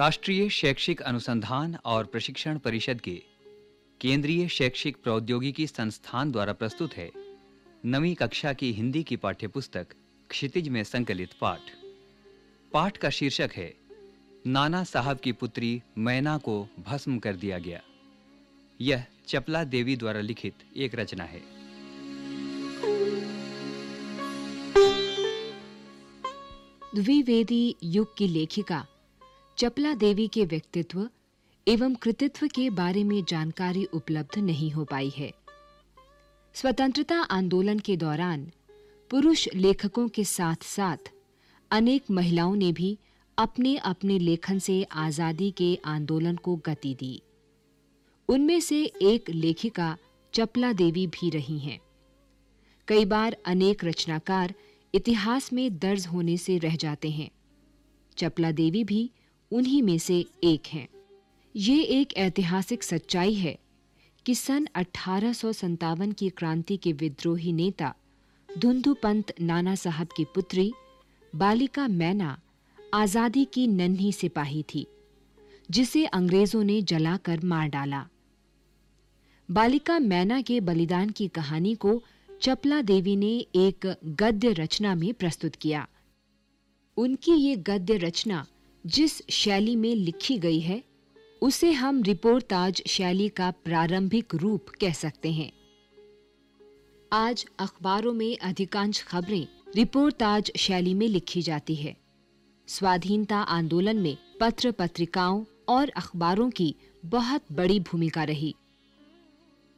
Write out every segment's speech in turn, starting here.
राष्ट्रीय शैक्षिक अनुसंधान और प्रशिक्षण परिषद के केंद्रीय शैक्षिक प्रौद्योगिकी संस्थान द्वारा प्रस्तुत है नवी कक्षा की हिंदी की पाठ्यपुस्तक क्षितिज में संकलित पाठ। पाठ का शीर्षक है, नाना साहब की पुत्री मैना को भस्म कर दिया गया। यह चपला देवी द्वारा लिखित एक रचना है। द्विवेदी युग की लेखिका चपला देवी के व्यक्तित्व एवं कृतित्व के बारे में जानकारी उपलब्ध नहीं हो पाई है। स्वतंत्रता आंदोलन के दौरान पुरुष लेखकों के साथ-साथ अनेक महिलाओं ने भी अपने-अपने लेखन से आज़ादी के आंदोलन को गति दी। उनमें से एक लेखिका चपला देवी भी रही हैं। कई बार अनेक रचनाकार इतिहास में दर्ज होने से रह जाते हैं। चपला देवी भी उन्हीं में से एक हैं। ये एक ऐतिहासिक सच्चाई है कि सन 1857 की क्रांति के विद्रोही नेता धुंधुपंत नाना साहब की पुत्री बालिका मैना आज़ादी की नन्ही सिपाही थी, जिसे अंग्रेज़ों ने जलाकर मार डाला। बालिका मैना के बलिदान की कहानी को चपला देवी ने एक गद्य रचना में प्रस्तुत किया। उनकी ये गद्य रचना जिस शैली में लिखी गई है, उसे हम रिपोर्टाज शैली का प्रारंभिक रूप कह सकते हैं। आज अखबारों में अधिकांश खबरें रिपोर्टाज शैली में लिखी जाती है। स्वाधीनता आंदोलन में पत्र पत्रिकाओं और अखबारों की बहुत बड़ी भूमिका रही।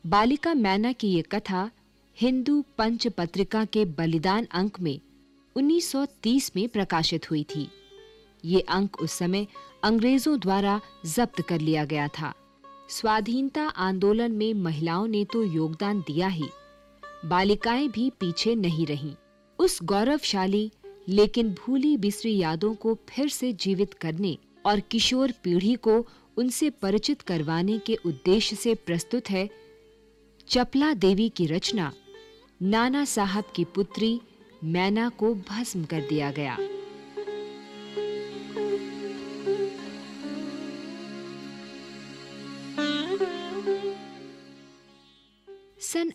बालिका मैना की ये कथा हिंदू पंच पत्रिका के बलिदान अंक में 1930 में प्रकाशित हुई थी। ये अंक उस समय अंग्रेज़ों द्वारा जब्त कर लिया गया था। स्वाधीनता आंदोलन में महिलाओं ने तो योगदान दिया ही। बालिकाएँ भी पीछे नहीं रहीं। उस गौरवशाली, लेकिन भूली बिसरी यादों को फिर से जीवित करने और किशोर पीढ़ी को उनसे परिचित करवाने के उद्देश्य से प्रस्तुत है चपला देवी की रचना। नाना साहब की पुत्री मैना को भस्म कर दिया गया।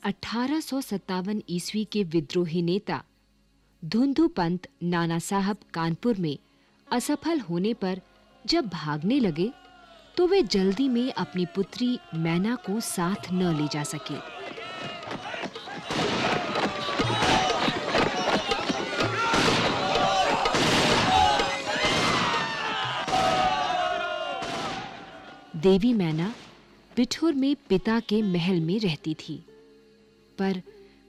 1857 ईस्वी के विद्रोही नेता धुंधुपंत नाना साहब कानपुर में असफल होने पर जब भागने लगे तो वे जल्दी में अपनी पुत्री मैना को साथ न ले जा सके। देवी मैना पिठोर में पिता के महल में रहती थी। पर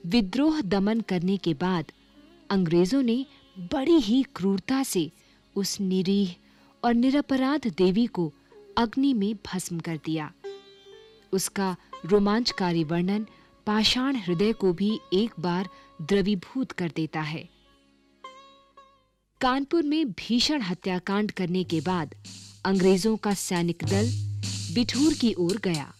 विद्रोह दमन करने के बाद अंग्रेज़ों ने बड़ी ही क्रूरता से उस निरीह और निरपराध देवी को अग्नि में भस्म कर दिया। उसका रोमांचकारी वर्णन पाषाण हृदय को भी एक बार द्रवीभूत कर देता है। कानपुर में भीषण हत्याकांड करने के बाद अंग्रेज़ों का सैनिक दल बिठूर की ओर गया।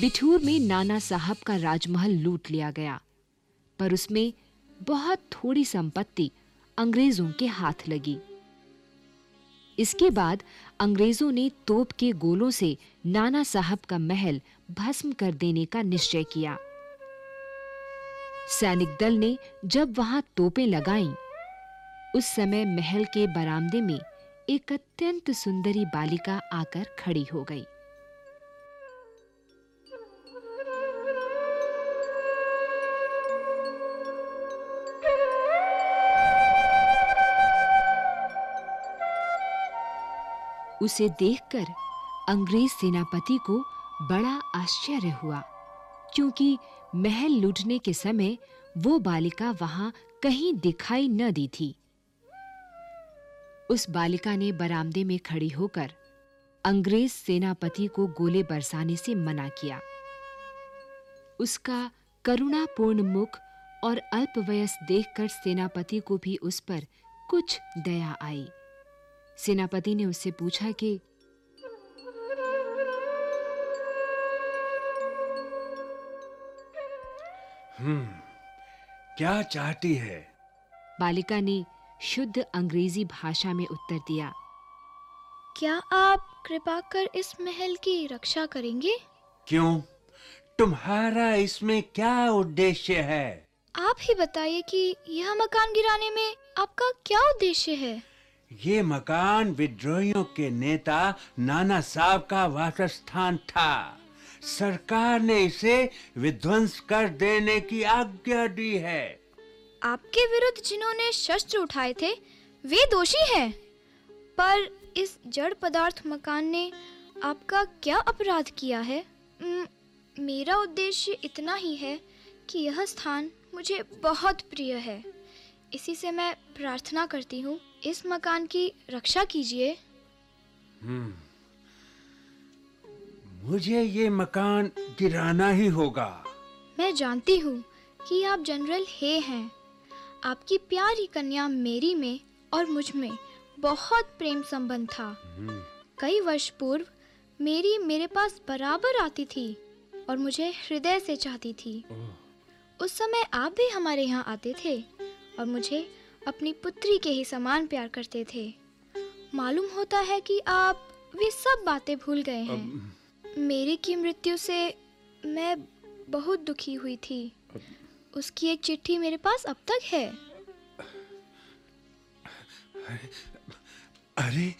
बिठूर में नाना साहब का राजमहल लूट लिया गया, पर उसमें बहुत थोड़ी संपत्ति अंग्रेज़ों के हाथ लगी। इसके बाद अंग्रेज़ों ने तोप के गोलों से नाना साहब का महल भस्म कर देने का निश्चय किया। सैनिक दल ने जब वहाँ तोपें लगाईं, उस समय महल के बरामदे में एक अत्यंत सुंदरी बालिका आकर खड़ी हो गई। उसे देखकर अंग्रेज़ सेनापति को बड़ा आश्चर्य हुआ, क्योंकि महल लूटने के समय वो बालिका वहाँ कहीं दिखाई न दी थी। उस बालिका ने बरामदे में खड़ी होकर अंग्रेज़ सेनापति को गोले बरसाने से मना किया। उसका करुणापूर्ण मुख और अल्पवयस देखकर सेनापति को भी उस पर कुछ दया आई। सेनापति ने उससे पूछा कि हम्म क्या चाहती है? बालिका ने शुद्ध अंग्रेज़ी भाषा में उत्तर दिया। क्या आप कृपा कर इस महल की रक्षा करेंगे? क्यों? तुम्हारा इसमें क्या उद्देश्य है? आप ही बताइए कि यह मकान गिराने में आपका क्या उद्देश्य है? ये मकान विद्रोहियों के नेता नाना साहब का वासस्थान था। सरकार ने इसे विध्वंस कर देने की आज्ञा दी है। आपके विरुद्ध जिन्होंने शस्त्र उठाए थे, वे दोषी हैं। पर इस जड़ पदार्थ मकान ने आपका क्या अपराध किया है? मेरा उद्देश्य इतना ही है कि यह स्थान मुझे बहुत प्रिय है। इसी से मैं प्रार्थना करती हूँ इस मकान की रक्षा कीजिए। मुझे ये मकान गिराना ही होगा। मैं जानती हूँ कि आप जनरल हे हैं। आपकी प्यारी कन्या मेरी में और मुझमें बहुत प्रेम संबंध था। कई वर्ष पूर्व मेरी मेरे पास बराबर आती थी और मुझे हृदय से चाहती थी। उस समय आप भी हमारे यहाँ आते थे और मुझे अपनी पुत्री के ही समान प्यार करते थे। मालूम होता है कि आप वे सब बातें भूल गए हैं। मेरी की मृत्यु से मैं बहुत दुखी हुई थी। उसकी एक चिट्ठी मेरे पास अब तक है। अरे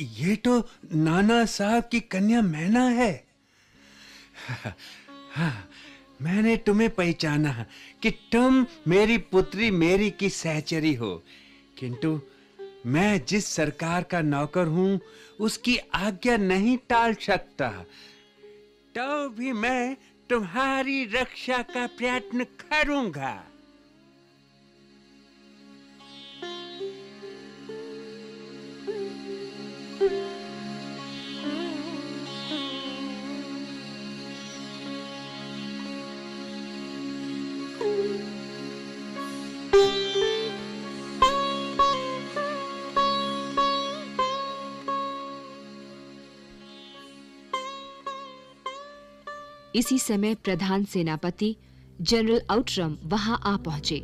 ये तो नाना साहब की कन्या मैना है। हाँ, मैंने तुम्हें पहचाना कि तुम मेरी पुत्री मेरी की सहचरी हो। किंतु मैं जिस सरकार का नौकर हूँ, उसकी आज्ञा नहीं टाल सकता। तो भी मैं तुम्हारी रक्षा का प्रयत्न करूँगा। इसी समय प्रधान सेनापति जनरल आउटरम वहाँ आ पहुँचे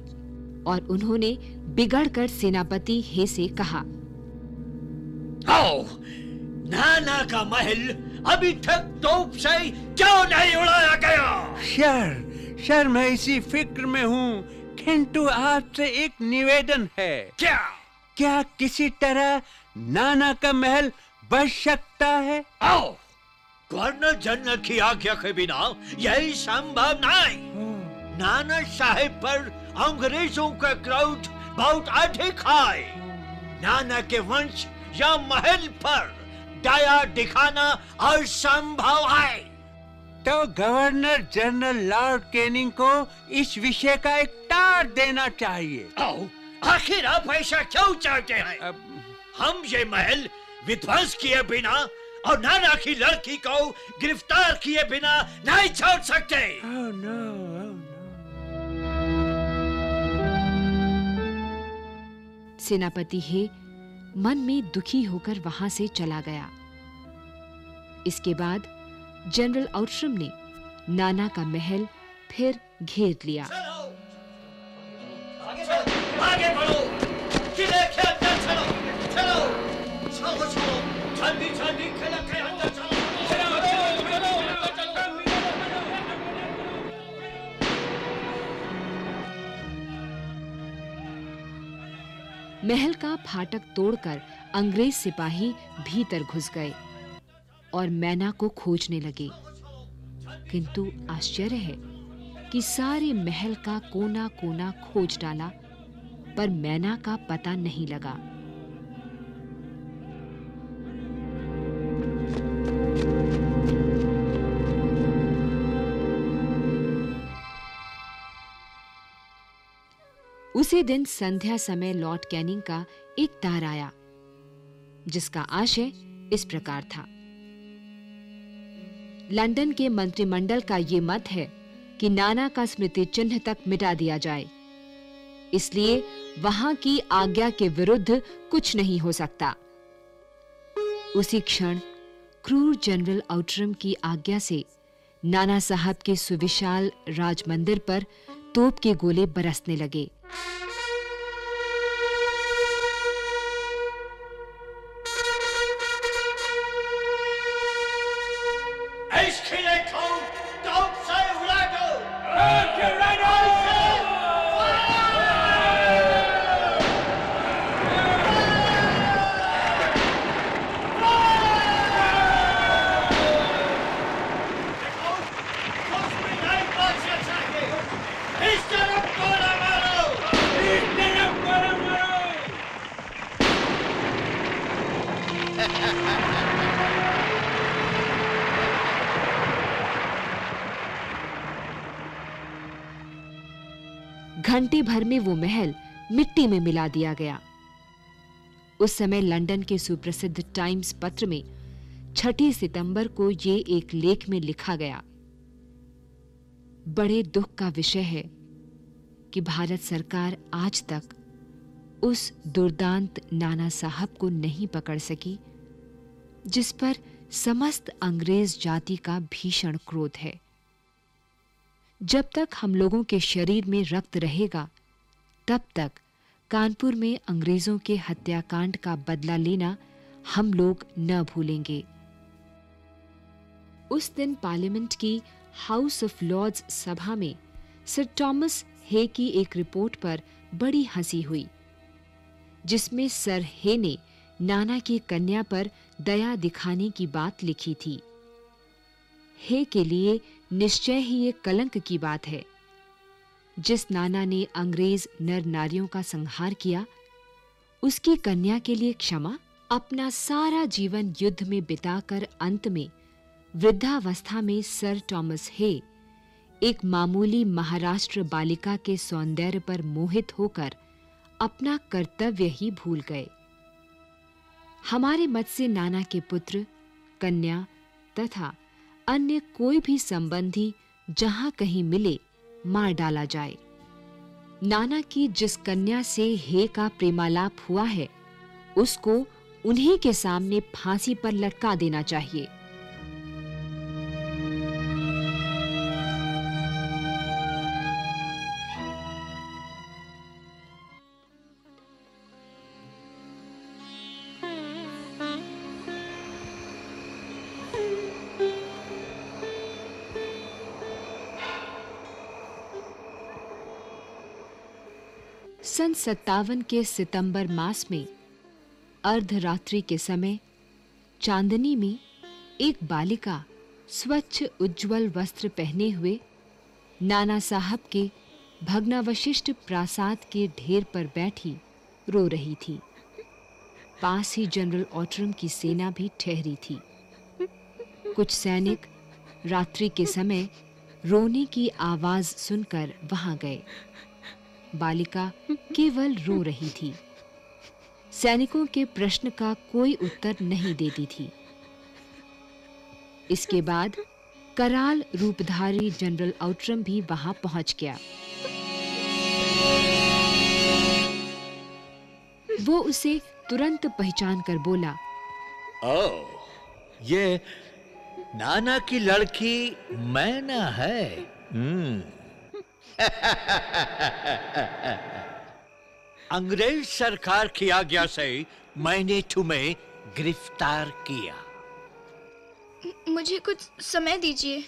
और उन्होंने बिगड़कर सेनापति हे से कहा आओ नाना का महल अभी तक तोप से क्यों नहीं उड़ाया गया? सर सर मैं इसी फ़िक्र में हूँ। किंतु आपसे एक निवेदन है। क्या? क्या किसी तरह नाना का महल बच सकता है? आओ गवर्नर जनरल की आज्ञा के बिना यही संभव नहीं। नाना साहेब पर अंग्रेज़ों का क्राउड बहुत अधिक है। नाना के वंश या महल पर दया दिखाना असंभव है। तो गवर्नर जनरल लॉर्ड केनिंग को इस विषय का एक तार देना चाहिए। आखिर आप ऐसा क्यों चाहते हैं? हम ये महल विध्वंस किए बिना और नाना की लड़की को गिरफ़्तार किए बिना नहीं छोड़ सकते। Oh no, oh no. सेनापति हे मन में दुखी होकर वहाँ से चला गया। इसके बाद जनरल आउटरम ने नाना का महल फिर घेर लिया। महल का फाटक तोड़कर अंग्रेज़ सिपाही भीतर घुस गए और मैना को खोजने लगे किंतु आश्चर्य है कि सारे महल का कोना-कोना खोज डाला पर मैना का पता नहीं लगा उसी दिन संध्या समय लॉर्ड कैनिंग का एक तार आया, जिसका आशय इस प्रकार था। लंदन के मंत्रिमंडल का ये मत है कि नाना का स्मृति चिन्ह तक मिटा दिया जाए। इसलिए वहाँ की आज्ञा के विरुद्ध कुछ नहीं हो सकता। उसी क्षण क्रूर जनरल आउटरम की आज्ञा से नाना साहब के सुविशाल राजमंदिर पर तोप के गोले बरसने लगे। Thank you. घंटे भर में वो महल मिट्टी में मिला दिया गया। उस समय लंदन के सुप्रसिद्ध टाइम्स पत्र में छठी सितंबर को ये एक लेख में लिखा गया, बड़े दुख का विषय है कि भारत सरकार आज तक उस दुर्दांत नाना साहब को नहीं पकड़ सकी, जिस पर समस्त अंग्रेज़ जाति का भीषण क्रोध है। जब तक हम लोगों के शरीर में रक्त रहेगा, तब तक कानपुर में अंग्रेज़ों के हत्याकांड का बदला लेना हम लोग न भूलेंगे। उस दिन पार्लियामेंट की हाउस ऑफ़ लॉर्ड्स सभा में सर थॉमस हे की एक रिपोर्ट पर बड़ी हँसी हुई, जिसमें सर हे ने नाना की कन्या पर दया दिखाने की बात लिखी थी। हे के लिए निश्चय ही एक कलंक की बात है। जिस नाना ने अंग्रेज़ नर नारियों का संहार किया, उसकी कन्या के लिए क्षमा, अपना सारा जीवन युद्ध में बिताकर अंत में, वृद्धावस्था में सर टॉमस हे, एक मामूली महाराष्ट्र बालिका के सौंदर्य पर मोहित होकर अपना कर्तव्य ही भूल गए। हमारे मत से नाना के पुत्र, कन्या तथा अन्य कोई भी संबंधी जहाँ कहीं मिले, मार डाला जाए। नाना की जिस कन्या से हे का प्रेमालाप हुआ है, उसको उन्हीं के सामने फांसी पर लटका देना चाहिए। सत्तावन के सितंबर मास में, अर्धरात्रि के समय, चांदनी में एक बालिका स्वच्छ उज्जवल वस्त्र पहने हुए नाना साहब के भग्नावशिष्ट प्रासाद के ढेर पर बैठी रो रही थी। पास ही जनरल ऑटरम की सेना भी ठहरी थी। कुछ सैनिक रात्रि के समय रोने की आवाज़ सुनकर वहाँ गए। बालिका केवल रो रही थी। सैनिकों के प्रश्न का कोई उत्तर नहीं देती थी। इसके बाद कराल रूपधारी जनरल आउटरम भी वहाँ पहुँच गया। वो उसे तुरंत पहचान कर बोला ओ, ये नाना की लड़की मैना है। हम्म अंग्रेज़ सरकार की आज्ञा से मैंने तुम्हें गिरफ़्तार किया मुझे कुछ समय दीजिए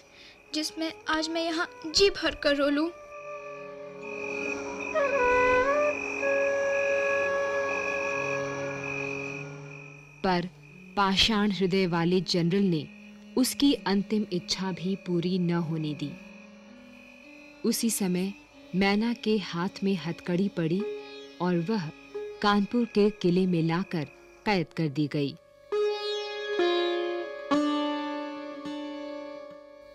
जिसमें आज मैं यहाँ जी भर कर रो लूँ। पर पाषाण हृदय वाले जनरल ने उसकी अंतिम इच्छा भी पूरी न होने दी उसी समय मैना के हाथ में हथकड़ी पड़ी और वह कानपुर के किले में लाकर कैद कर दी गई।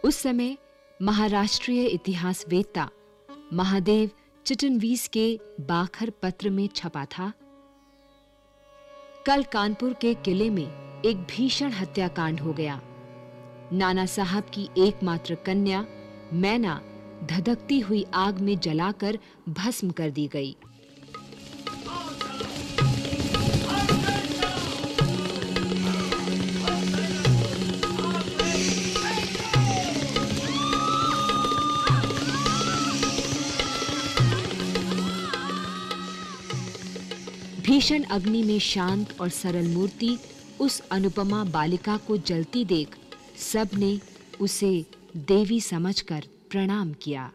उस समय महाराष्ट्रीय इतिहासवेत्ता महादेव चिटनवीस के बाखर पत्र में छपा था, कल कानपुर के किले में एक भीषण हत्याकांड हो गया। नाना साहब की एकमात्र कन्या मैना धधकती हुई आग में जलाकर भस्म कर दी गई। भीषण अग्नि में शांत और सरल मूर्ति उस अनुपमा बालिका को जलती देख सबने उसे देवी समझकर प्रणाम किया।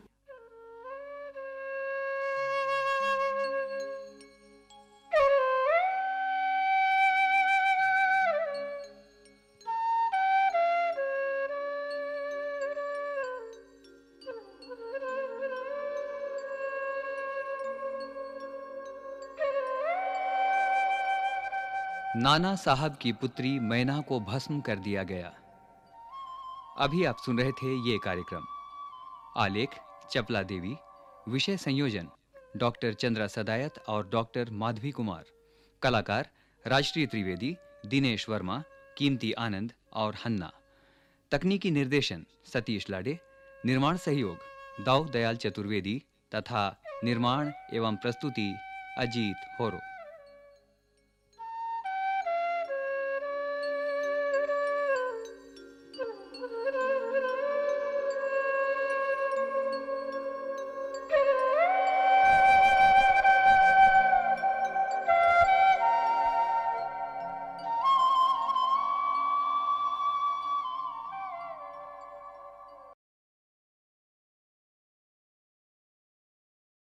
नाना साहब की पुत्री मैना को भस्म कर दिया गया। अभी आप सुन रहे थे ये कार्यक्रम। आलेख, चपला देवी, विषय संयोजन, डॉक्टर चंद्रा सदायत और डॉक्टर माधवी कुमार, कलाकार राजश्री त्रिवेदी, दिनेश वर्मा, कीमती आनंद और हन्ना, तकनीकी निर्देशन सतीश लाडे, निर्माण सहयोग दाऊ दयाल चतुर्वेदी तथा निर्माण एवं प्रस्तुति अजीत होरो।